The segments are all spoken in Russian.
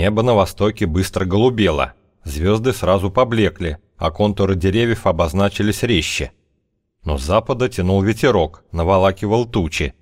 Небо на востоке быстро голубело, звезды сразу поблекли, а контуры деревьев обозначились резче. Но с запада тянул ветерок, наволакивал тучи.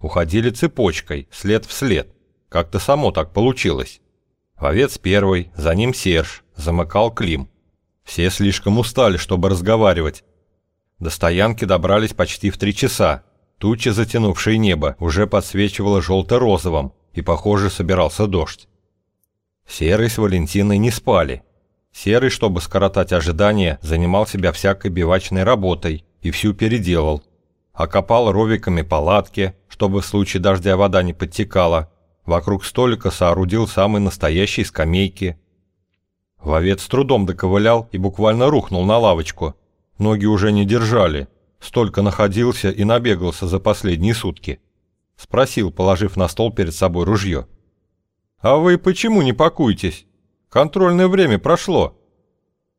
Уходили цепочкой, след в след. Как-то само так получилось. Вовец первый, за ним Серж, замыкал Клим. Все слишком устали, чтобы разговаривать. До стоянки добрались почти в три часа. Туча, затянувшая небо, уже подсвечивала желто-розовым, и, похоже, собирался дождь. Серый с Валентиной не спали. Серый, чтобы скоротать ожидания, занимал себя всякой бивачной работой и всю переделал. Окопал ровиками палатки, чтобы в случае дождя вода не подтекала. Вокруг столика соорудил самые настоящие скамейки. Вовец с трудом доковылял и буквально рухнул на лавочку. Ноги уже не держали. Столько находился и набегался за последние сутки. Спросил, положив на стол перед собой ружье. «А вы почему не пакуетесь? Контрольное время прошло».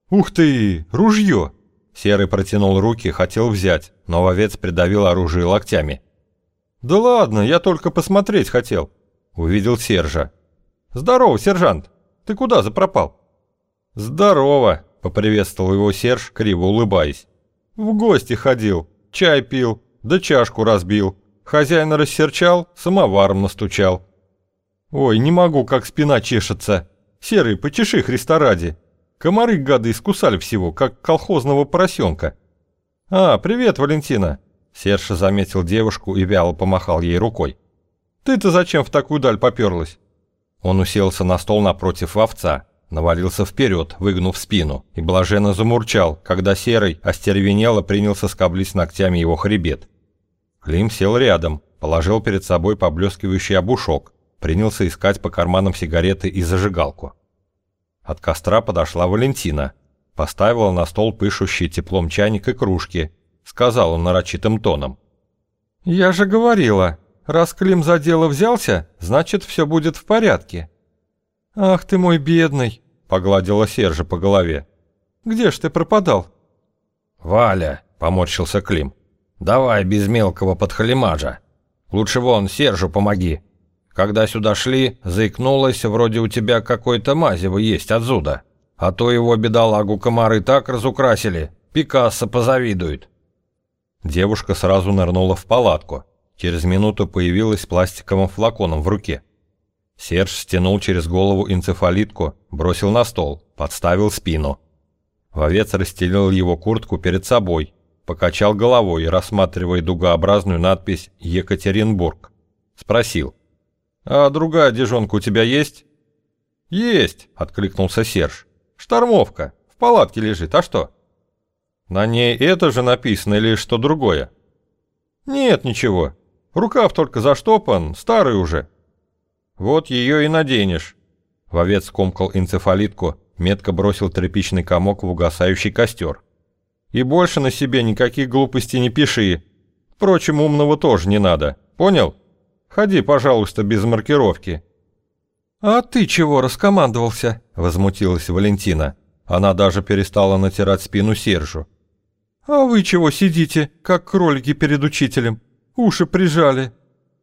«Ух ты, ружье!» Серый протянул руки, хотел взять, но вовец придавил оружие локтями. «Да ладно, я только посмотреть хотел». Увидел Сержа. «Здорово, сержант! Ты куда запропал?» «Здорово!» — поприветствовал его Серж, криво улыбаясь. «В гости ходил, чай пил, да чашку разбил. Хозяина рассерчал, самоваром настучал. Ой, не могу, как спина чешется. Серый, почеши Христа ради. Комары гады искусали всего, как колхозного поросенка. А, привет, Валентина. Серж заметил девушку и вяло помахал ей рукой. Ты-то зачем в такую даль поперлась? Он уселся на стол напротив овца, навалился вперед, выгнув спину, и блаженно замурчал, когда Серый остервенело принялся скоблить ногтями его хребет. Клим сел рядом, положил перед собой поблескивающий обушок, принялся искать по карманам сигареты и зажигалку. От костра подошла Валентина, поставила на стол пышущий теплом чайник и кружки, сказала нарочитым тоном. «Я же говорила, раз Клим за дело взялся, значит, все будет в порядке». «Ах ты мой бедный!» — погладила Сержа по голове. «Где ж ты пропадал?» «Валя!» — поморщился Клим. «Давай без мелкого подхалимажа. Лучше вон Сержу помоги, когда сюда шли, заикнулась, вроде у тебя какой-то мазево есть отсюда. А то его бедолагу комары так разукрасили, Пикассо позавидует». Девушка сразу нырнула в палатку. Через минуту появилась пластиковым флаконом в руке. Серж стянул через голову энцефалитку, бросил на стол, подставил спину. Вовец расстелил его куртку перед собой, покачал головой, рассматривая дугообразную надпись «Екатеринбург». Спросил. «А другая одежонка у тебя есть?» «Есть», — откликнулся Серж. «Штормовка. В палатке лежит. А что?» «На ней это же написано или что другое?» «Нет, ничего. Рукав только заштопан, старый уже». «Вот ее и наденешь». Вовец скомкал энцефалитку, метко бросил тряпичный комок в угасающий костер. «И больше на себе никаких глупостей не пиши. Впрочем, умного тоже не надо. Понял?» Ходи, пожалуйста, без маркировки». «А ты чего раскомандовался?» – возмутилась Валентина. Она даже перестала натирать спину Сержу. «А вы чего сидите, как кролики перед учителем? Уши прижали.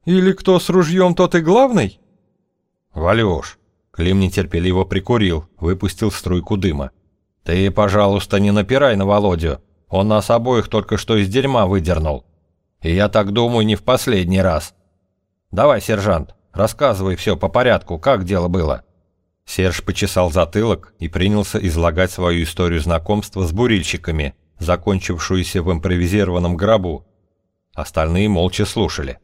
Или кто с ружьем, тот и главный?» «Валюш!» – Клим нетерпеливо прикурил, выпустил струйку дыма. «Ты, пожалуйста, не напирай на Володю. Он нас обоих только что из дерьма выдернул. И я так думаю, не в последний раз. Давай, сержант, рассказывай все по порядку, как дело было». Серж почесал затылок и принялся излагать свою историю знакомства с бурильщиками, закончившуюся в импровизированном гробу. Остальные молча слушали.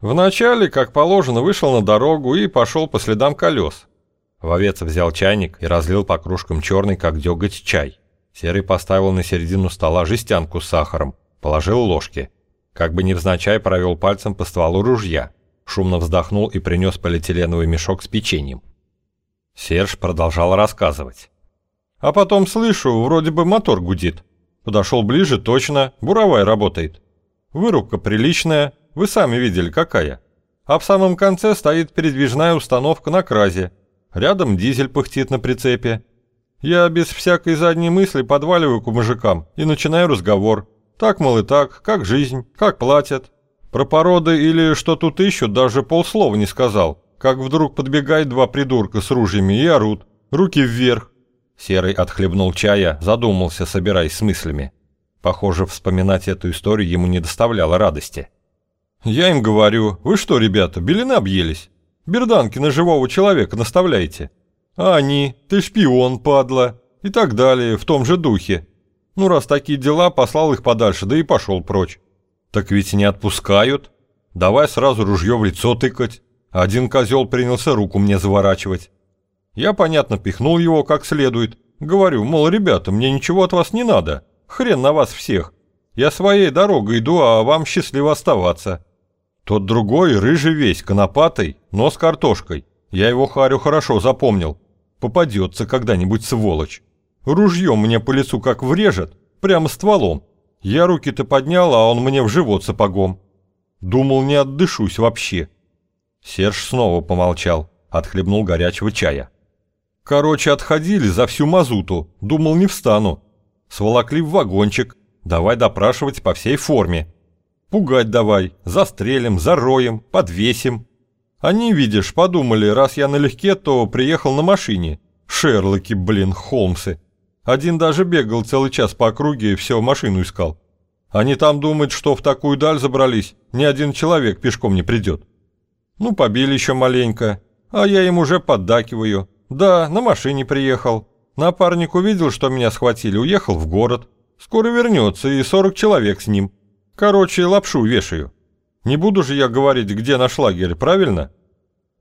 Вначале, как положено, вышел на дорогу и пошел по следам колес. Вовец взял чайник и разлил по кружкам черный, как деготь, чай. Серый поставил на середину стола жестянку с сахаром, положил ложки – как бы невзначай провел пальцем по стволу ружья, шумно вздохнул и принес полиэтиленовый мешок с печеньем. Серж продолжал рассказывать. А потом слышу, вроде бы мотор гудит. Подошел ближе, точно, буровая работает. Вырубка приличная, вы сами видели какая. А в самом конце стоит передвижная установка на кразе. Рядом дизель пыхтит на прицепе. Я без всякой задней мысли подваливаю к мужикам и начинаю разговор. Так, мол, и так, как жизнь, как платят. Про породы или что тут ищут даже полслова не сказал. как вдруг подбегает два придурка с ружьями и орут. Руки вверх. Серый отхлебнул чая, задумался, собираясь с мыслями. Похоже, вспоминать эту историю ему не доставляло радости. «Я им говорю, вы что, ребята, белины объелись? Берданки на живого человека наставляете? А они, ты шпион, падла, и так далее, в том же духе. Ну, раз такие дела, послал их подальше, да и пошел прочь. Так ведь не отпускают. Давай сразу ружье в лицо тыкать. Один козел принялся руку мне заворачивать. Я, понятно, пихнул его как следует. Говорю, мол, ребята, мне ничего от вас не надо. Хрен на вас всех. Я своей дорогой иду, а вам счастливо оставаться. Тот другой, рыжий весь, конопатый, но с картошкой. Я его харю хорошо запомнил. Попадется когда-нибудь сволочь. Ружьем мне по лицу как врежет, прямо стволом. Я руки-то поднял, а он мне в живот сапогом. Думал, не отдышусь вообще. Серж снова помолчал, отхлебнул горячего чая. Короче, отходили за всю мазуту, думал, не встану. Сволокли в вагончик, давай допрашивать по всей форме. Пугать давай, застрелим, зароем, подвесим. Они, видишь, подумали, раз я налегке, то приехал на машине. Шерлоки, блин, Холмсы. Один даже бегал целый час по округе и все, машину искал. Они там думают, что в такую даль забрались, ни один человек пешком не придет. Ну, побили еще маленько, а я им уже поддакиваю. Да, на машине приехал. Напарник увидел, что меня схватили, уехал в город. Скоро вернется, и 40 человек с ним. Короче, лапшу вешаю. Не буду же я говорить, где наш лагерь, правильно?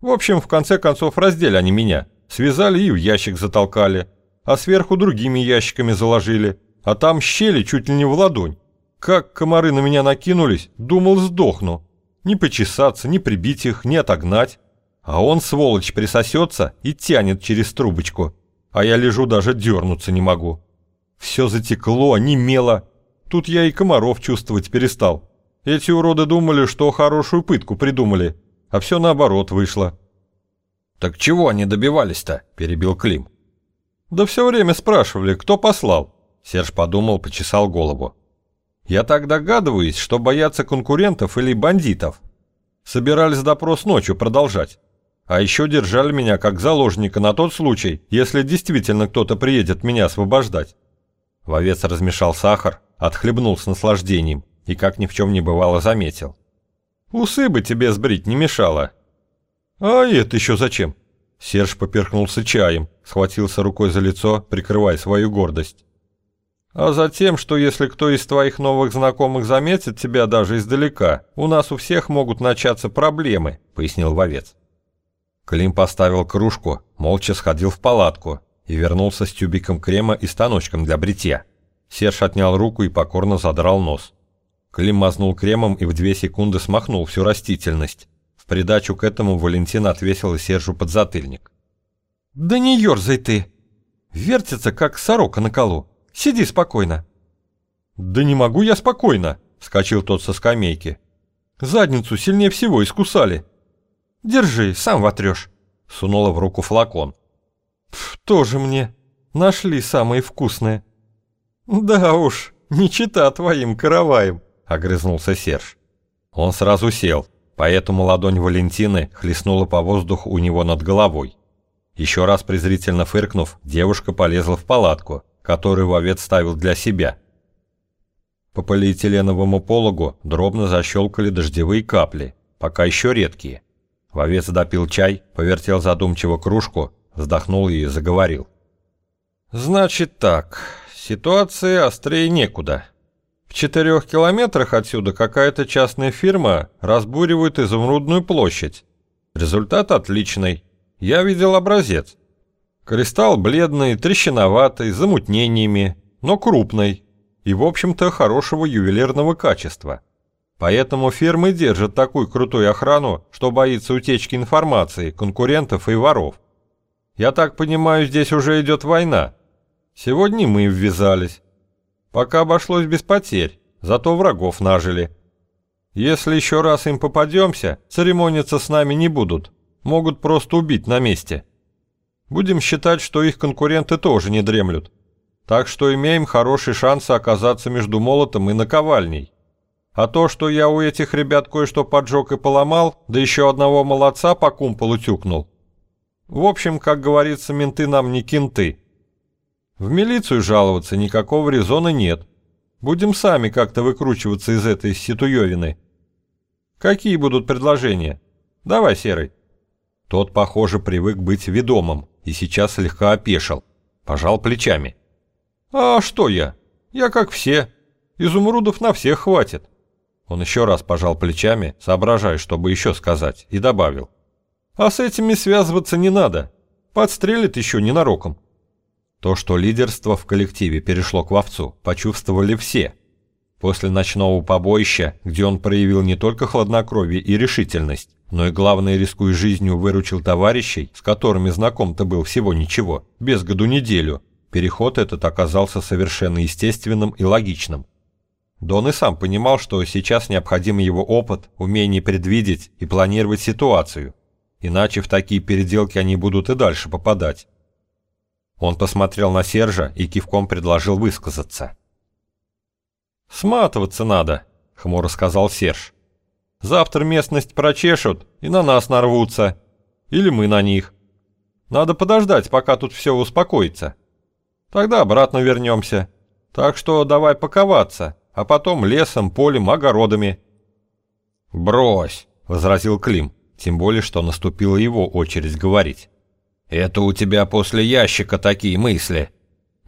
В общем, в конце концов, раздели они меня. Связали и в ящик затолкали. А сверху другими ящиками заложили. А там щели чуть ли не в ладонь. Как комары на меня накинулись, думал, сдохну. Не почесаться, не прибить их, не отогнать. А он, сволочь, присосется и тянет через трубочку. А я лежу, даже дернуться не могу. Все затекло, немело. Тут я и комаров чувствовать перестал. Эти уроды думали, что хорошую пытку придумали, а все наоборот вышло. «Так чего они добивались-то?» – перебил Клим. «Да все время спрашивали, кто послал». Серж подумал, почесал голову. Я так догадываюсь, что боятся конкурентов или бандитов. Собирались допрос ночью продолжать. А еще держали меня как заложника на тот случай, если действительно кто-то приедет меня освобождать. Вовец размешал сахар, отхлебнул с наслаждением и, как ни в чем не бывало, заметил. «Усы бы тебе сбрить не мешало». «А это еще зачем?» Серж поперхнулся чаем, схватился рукой за лицо, прикрывая свою гордость. А затем, что если кто из твоих новых знакомых заметит тебя даже издалека, у нас у всех могут начаться проблемы», — пояснил вовец. Клим поставил кружку, молча сходил в палатку и вернулся с тюбиком крема и станочком для бритья. Серж отнял руку и покорно задрал нос. Клим мазнул кремом и в две секунды смахнул всю растительность. В придачу к этому Валентин отвесил Сержу подзатыльник. «Да не ерзай ты! Вертится, как сорока на колу!» Сиди спокойно». «Да не могу я спокойно», — вскочил тот со скамейки. «Задницу сильнее всего искусали». «Держи, сам вотрешь», — сунула в руку флакон. «Тоже мне. Нашли самые вкусные». «Да уж, не чита твоим караваем», — огрызнулся Серж. Он сразу сел, поэтому ладонь Валентины хлестнула по воздуху у него над головой. Еще раз презрительно фыркнув, девушка полезла в палатку, который вовец ставил для себя. По полиэтиленовому пологу дробно защелкали дождевые капли, пока еще редкие. Вовец допил чай, повертел задумчиво кружку, вздохнул и заговорил. «Значит так, ситуация острее некуда. В четырех километрах отсюда какая-то частная фирма разбуривает изумрудную площадь. Результат отличный. Я видел образец. Кристалл бледный, трещиноватый, с замутнениями, но крупный и, в общем-то, хорошего ювелирного качества. Поэтому фирмы держат такую крутую охрану, что боится утечки информации, конкурентов и воров. Я так понимаю, здесь уже идет война. Сегодня мы ввязались. Пока обошлось без потерь, зато врагов нажили. Если еще раз им попадемся, церемониться с нами не будут. Могут просто убить на месте. Будем считать, что их конкуренты тоже не дремлют. Так что имеем хороший шанс оказаться между молотом и наковальней. А то, что я у этих ребят кое-что поджег и поломал, да еще одного молодца по кумполу тюкнул. В общем, как говорится, менты нам не кенты. В милицию жаловаться никакого резона нет. Будем сами как-то выкручиваться из этой ситуевины. Какие будут предложения? Давай, Серый. Тот, похоже, привык быть ведомым и сейчас слегка опешил. Пожал плечами. А что я? Я как все. Изумрудов на всех хватит. Он еще раз пожал плечами, соображая, чтобы еще сказать, и добавил. А с этими связываться не надо. Подстрелит еще ненароком. То, что лидерство в коллективе перешло к вовцу, почувствовали все. После ночного побоища, где он проявил не только хладнокровие и решительность, но и, главное, рискуя жизнью, выручил товарищей, с которыми знаком-то был всего ничего, без году неделю, переход этот оказался совершенно естественным и логичным. Дон и сам понимал, что сейчас необходим его опыт, умение предвидеть и планировать ситуацию, иначе в такие переделки они будут и дальше попадать. Он посмотрел на Сержа и кивком предложил высказаться. «Сматываться надо», — хмуро сказал Серж. «Завтра местность прочешут и на нас нарвутся. Или мы на них. Надо подождать, пока тут все успокоится. Тогда обратно вернемся. Так что давай паковаться, а потом лесом, полем, огородами». «Брось», — возразил Клим, тем более, что наступила его очередь говорить. «Это у тебя после ящика такие мысли.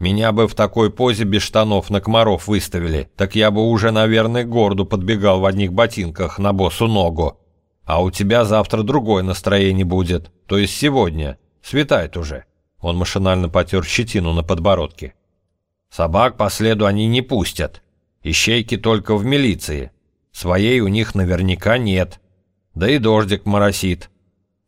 Меня бы в такой позе без штанов на комаров выставили, так я бы уже, наверное, к городу подбегал в одних ботинках на босу ногу. А у тебя завтра другое настроение будет, то есть сегодня. Светает уже». Он машинально потер щетину на подбородке. «Собак по следу они не пустят. Ищейки только в милиции. Своей у них наверняка нет. Да и дождик моросит.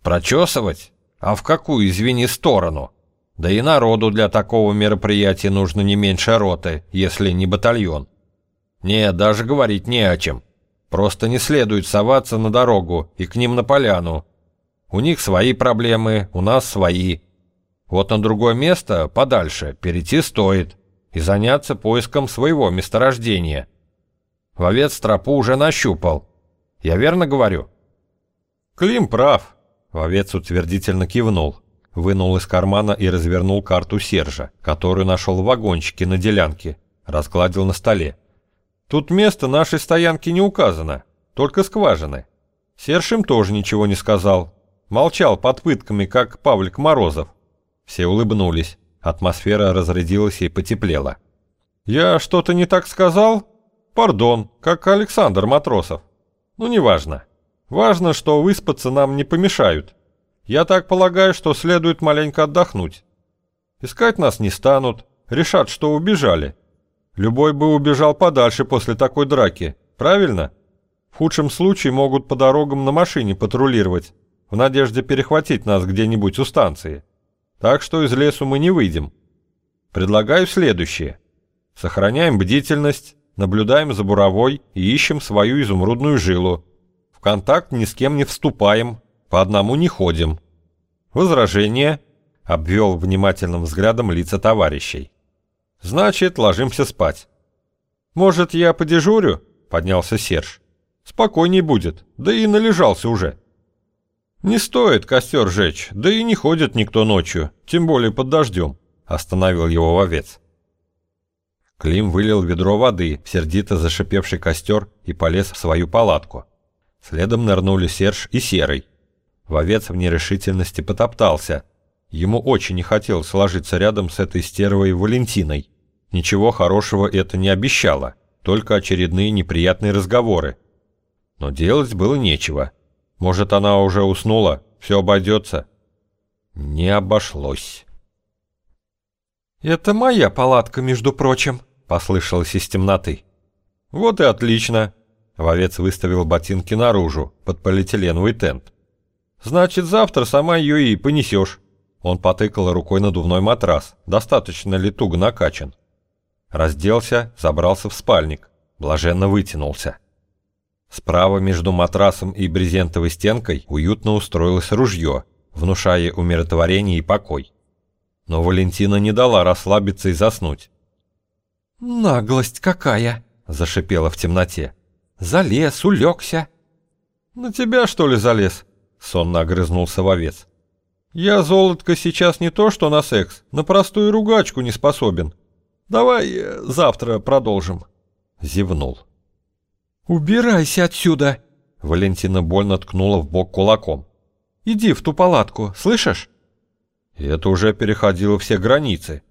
Прочесывать? А в какую, извини, сторону? Да и народу для такого мероприятия нужно не меньше роты, если не батальон. Нет, даже говорить не о чем. Просто не следует соваться на дорогу и к ним на поляну. У них свои проблемы, у нас свои. Вот на другое место, подальше, перейти стоит и заняться поиском своего месторождения. Вовец тропу уже нащупал. Я верно говорю? Клим прав. Вовец утвердительно кивнул, вынул из кармана и развернул карту Сержа, которую нашел в вагончике на делянке, разгладил на столе. Тут место нашей стоянки не указано, только скважины. Серж им тоже ничего не сказал. Молчал под пытками, как Павлик Морозов. Все улыбнулись. Атмосфера разрядилась и потеплела. «Я что-то не так сказал? Пардон, как Александр Матросов. Ну, неважно. Важно, что выспаться нам не помешают. Я так полагаю, что следует маленько отдохнуть. Искать нас не станут, решат, что убежали. Любой бы убежал подальше после такой драки, правильно? В худшем случае могут по дорогам на машине патрулировать, в надежде перехватить нас где-нибудь у станции. Так что из лесу мы не выйдем. Предлагаю следующее. Сохраняем бдительность, наблюдаем за буровой и ищем свою изумрудную жилу контакт ни с кем не вступаем, по одному не ходим. Возражение. Обвел внимательным взглядом лица товарищей. Значит, ложимся спать. Может, я подежурю? Поднялся Серж. Спокойней будет, да и належался уже. Не стоит костер жечь, да и не ходит никто ночью, тем более под дождем. Остановил его вовец. Клим вылил ведро воды сердито зашипевший костер и полез в свою палатку. Следом нырнули Серж и Серый. Вовец в нерешительности потоптался. Ему очень не хотелось ложиться рядом с этой стервой Валентиной. Ничего хорошего это не обещало, только очередные неприятные разговоры. Но делать было нечего. Может, она уже уснула, все обойдется. Не обошлось. «Это моя палатка, между прочим», — послышалось из темноты. «Вот и отлично», Вовец выставил ботинки наружу, под полиэтиленовый тент. «Значит, завтра сама ее и понесешь». Он потыкал рукой надувной матрас, достаточно ли туго накачан. Разделся, забрался в спальник, блаженно вытянулся. Справа между матрасом и брезентовой стенкой уютно устроилось ружье, внушая умиротворение и покой. Но Валентина не дала расслабиться и заснуть. «Наглость какая!» – зашипела в темноте. Залез, улегся. На тебя, что ли, залез? Сонно огрызнулся вовец. Я, золотко, сейчас не то что на секс, на простую ругачку не способен. Давай э, завтра продолжим. Зевнул. «Убирайся отсюда!» Валентина больно ткнула в бок кулаком. «Иди в ту палатку, слышишь?» Это уже переходило все границы.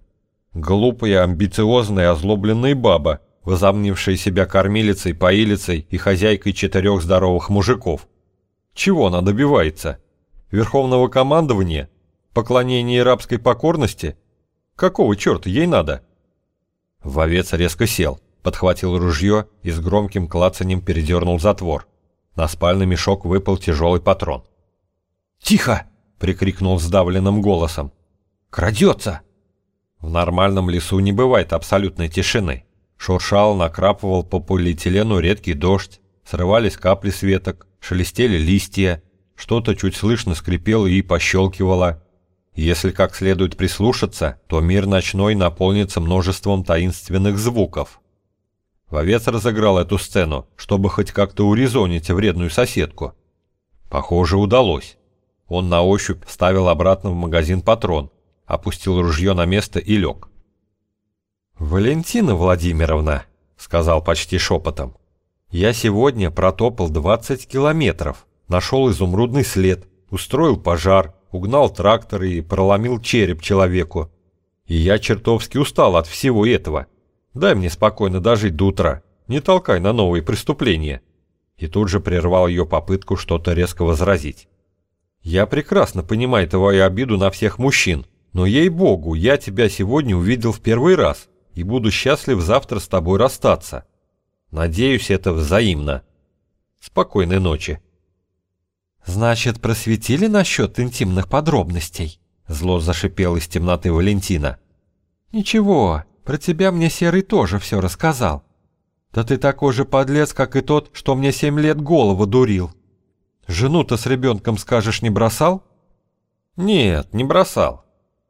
Глупая, амбициозная, озлобленная баба, возомнившая себя кормилицей, поилицей и хозяйкой четырех здоровых мужиков. Чего она добивается? Верховного командования? Поклонения рабской покорности? Какого черта ей надо? Вовец резко сел, подхватил ружье и с громким клацанием передернул затвор. На спальный мешок выпал тяжелый патрон. «Тихо!» — прикрикнул сдавленным голосом. «Крадется!» В нормальном лесу не бывает абсолютной тишины. Шуршал, накрапывал по полиэтилену редкий дождь, срывались капли с веток, шелестели листья, что-то чуть слышно скрипело и пощелкивало. Если как следует прислушаться, то мир ночной наполнится множеством таинственных звуков. Вовец разыграл эту сцену, чтобы хоть как-то урезонить вредную соседку. Похоже, удалось. Он на ощупь ставил обратно в магазин патрон, опустил ружье на место и лег. «Валентина Владимировна», — сказал почти шепотом, — «я сегодня протопал 20 километров, нашел изумрудный след, устроил пожар, угнал трактор и проломил череп человеку. И я чертовски устал от всего этого. Дай мне спокойно дожить до утра, не толкай на новые преступления». И тут же прервал ее попытку что-то резко возразить. «Я прекрасно понимаю твою обиду на всех мужчин, но ей-богу, я тебя сегодня увидел в первый раз и буду счастлив завтра с тобой расстаться. Надеюсь, это взаимно. Спокойной ночи. Значит, просветили насчет интимных подробностей? Зло зашипел из темноты Валентина. Ничего, про тебя мне Серый тоже все рассказал. Да ты такой же подлец, как и тот, что мне семь лет голову дурил. Жену-то с ребенком, скажешь, не бросал? Нет, не бросал.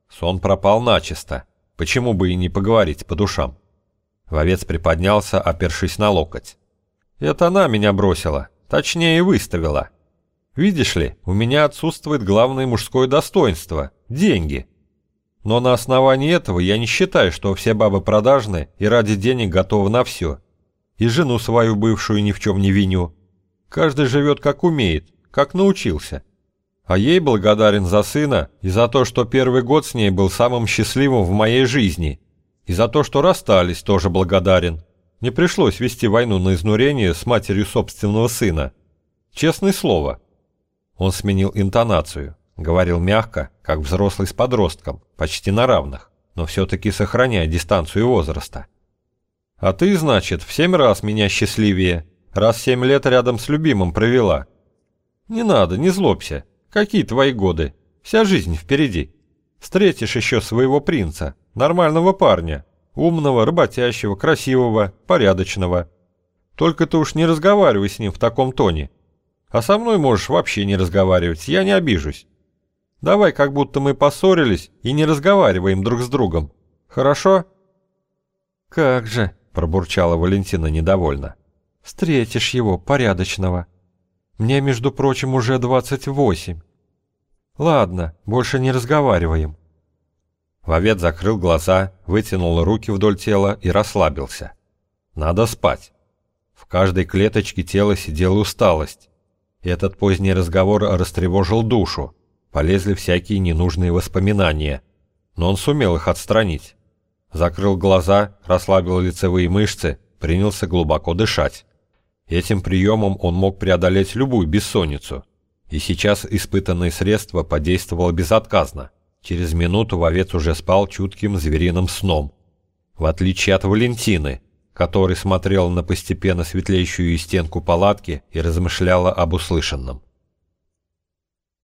Сон пропал начисто. Почему бы и не поговорить по душам? Вовец приподнялся, опершись на локоть. Это она меня бросила, точнее выставила. Видишь ли, у меня отсутствует главное мужское достоинство – деньги. Но на основании этого я не считаю, что все бабы продажны и ради денег готовы на все. И жену свою бывшую ни в чем не виню. Каждый живет как умеет, как научился а ей благодарен за сына и за то, что первый год с ней был самым счастливым в моей жизни, и за то, что расстались, тоже благодарен. Не пришлось вести войну на изнурение с матерью собственного сына. Честное слово. Он сменил интонацию, говорил мягко, как взрослый с подростком, почти на равных, но все-таки сохраняя дистанцию возраста. А ты, значит, в семь раз меня счастливее, раз семь лет рядом с любимым провела. Не надо, не злобся. Какие твои годы? Вся жизнь впереди. Встретишь еще своего принца, нормального парня, умного, работящего, красивого, порядочного. Только ты уж не разговаривай с ним в таком тоне. А со мной можешь вообще не разговаривать, я не обижусь. Давай, как будто мы поссорились и не разговариваем друг с другом. Хорошо?» «Как же», — пробурчала Валентина недовольно. «Встретишь его, порядочного». Мне, между прочим, уже 28. Ладно, больше не разговариваем. Вовет закрыл глаза, вытянул руки вдоль тела и расслабился. Надо спать. В каждой клеточке тела сидела усталость. Этот поздний разговор растревожил душу. Полезли всякие ненужные воспоминания. Но он сумел их отстранить. Закрыл глаза, расслабил лицевые мышцы, принялся глубоко дышать. Этим приемом он мог преодолеть любую бессонницу. И сейчас испытанное средство подействовало безотказно. Через минуту вовец уже спал чутким звериным сном. В отличие от Валентины, который смотрел на постепенно светлеющую стенку палатки и размышляла об услышанном.